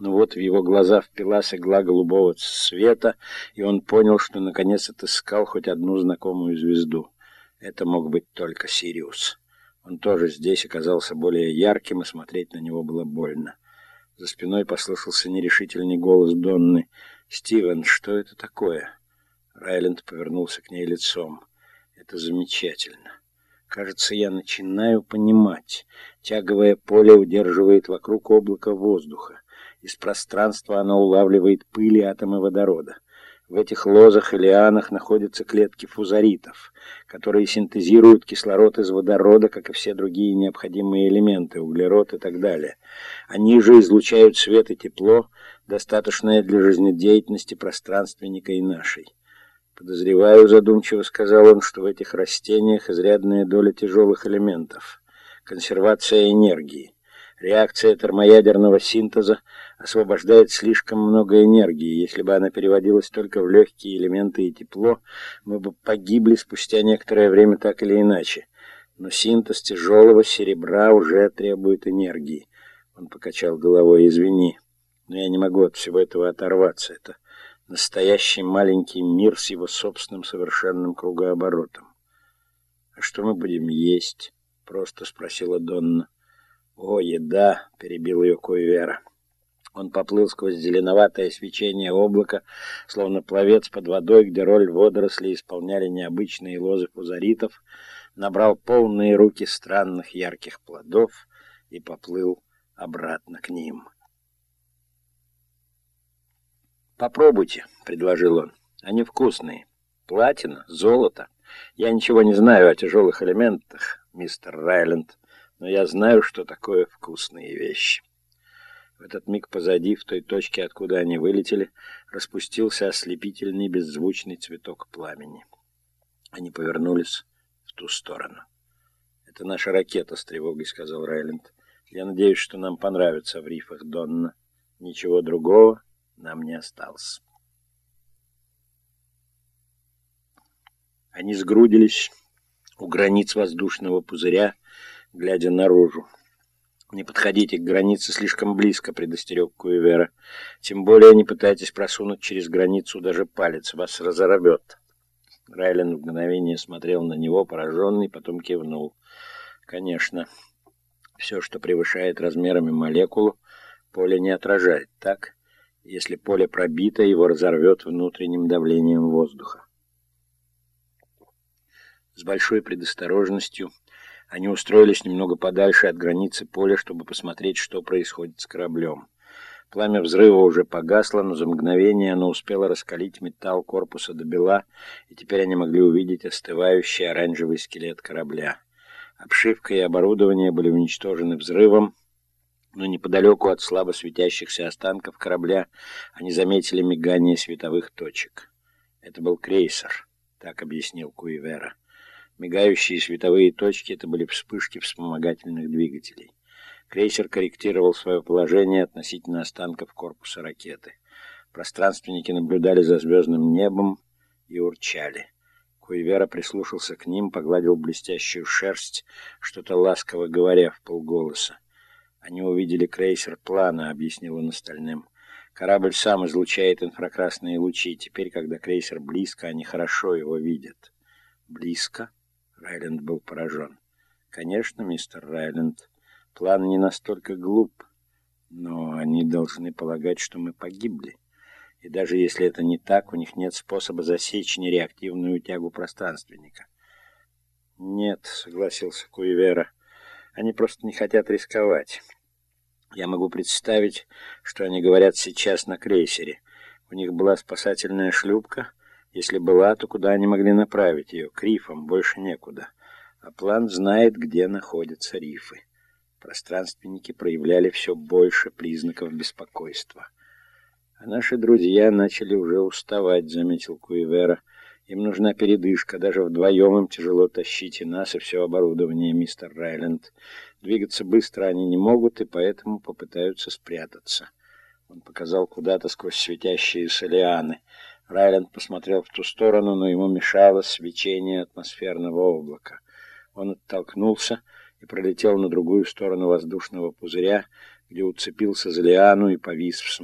Но вот в его глаза впилась игла голубого света, и он понял, что наконец отыскал хоть одну знакомую звезду. Это мог быть только Сириус. Он тоже здесь оказался более ярким, и смотреть на него было больно. За спиной послышался нерешительный голос Донны. «Стивен, что это такое?» Райленд повернулся к ней лицом. «Это замечательно. Кажется, я начинаю понимать. Тяговое поле удерживает вокруг облако воздуха. Из пространства оно улавливает пыль и атомы водорода. В этих лозах и лианах находятся клетки фузаритов, которые синтезируют кислород из водорода, как и все другие необходимые элементы, углерод и так далее. Они же излучают свет и тепло, достаточное для жизнедеятельности пространственника и нашей. Подозреваю, задумчиво сказал он, что в этих растениях изрядная доля тяжелых элементов. Консервация энергии. Реакция термоядерного синтеза освобождает слишком много энергии. Если бы она переводилась только в легкие элементы и тепло, мы бы погибли спустя некоторое время так или иначе. Но синтез тяжелого серебра уже требует энергии. Он покачал головой. «Извини, но я не могу от всего этого оторваться. Это настоящий маленький мир с его собственным совершенным кругооборотом. «А что мы будем есть?» — просто спросила Донна. «О, еда!» — перебил ее Куевера. Он поплыл сквозь зеленоватое свечение облака, словно пловец под водой, где роль водорослей исполняли необычные лозы пузаритов, набрал полные руки странных ярких плодов и поплыл обратно к ним. «Попробуйте», — предложил он. «Они вкусные. Платина, золото. Я ничего не знаю о тяжелых элементах, мистер Райленд, но я знаю, что такое вкусные вещи». В этот миг позади, в той точке, откуда они вылетели, распустился ослепительный беззвучный цветок пламени. Они повернулись в ту сторону. «Это наша ракета», — с тревогой сказал Райленд. «Я надеюсь, что нам понравится в рифах Донна. Ничего другого нам не осталось. Они сгрудились у границ воздушного пузыря, глядя наружу. «Не подходите к границе слишком близко», — предостерег Куевера. «Тем более не пытайтесь просунуть через границу даже палец, вас разорвет». Райлен в мгновение смотрел на него, пораженный, потом кивнул. «Конечно, все, что превышает размерами молекулу, поле не отражает, так?» Если поле пробито, его разорвет внутренним давлением воздуха. С большой предосторожностью они устроились немного подальше от границы поля, чтобы посмотреть, что происходит с кораблем. Пламя взрыва уже погасло, но за мгновение оно успело раскалить металл корпуса до бела, и теперь они могли увидеть остывающий оранжевый скелет корабля. Обшивка и оборудование были уничтожены взрывом, но неподалеку от слабо светящихся останков корабля они заметили мигание световых точек. Это был крейсер, так объяснил Куивера. Мигающие световые точки — это были вспышки вспомогательных двигателей. Крейсер корректировал свое положение относительно останков корпуса ракеты. Пространственники наблюдали за звездным небом и урчали. Куивера прислушался к ним, погладил блестящую шерсть, что-то ласково говоря в полголоса. Они увидели крейсер плана, объяснил он остальным. Корабль сам излучает инфракрасные лучи. Теперь, когда крейсер близко, они хорошо его видят. Близко? Райленд был поражен. Конечно, мистер Райленд, план не настолько глуп, но они должны полагать, что мы погибли. И даже если это не так, у них нет способа засечь нереактивную тягу пространственника. «Нет», — согласился Куивера, они просто не хотят рисковать. Я могу представить, что они говорят сейчас на крейсере. У них была спасательная шлюпка. Если была, то куда они могли направить ее? К рифам, больше некуда. А план знает, где находятся рифы. Пространственники проявляли все больше признаков беспокойства. А наши друзья начали уже уставать, заметил Куивера. Им нужна передышка, даже вдвоем им тяжело тащить и нас, и все оборудование, мистер Райленд. Двигаться быстро они не могут, и поэтому попытаются спрятаться. Он показал куда-то сквозь светящиеся лианы. Райленд посмотрел в ту сторону, но ему мешало свечение атмосферного облака. Он оттолкнулся и пролетел на другую сторону воздушного пузыря, где уцепился за лиану и повис, всматриваясь.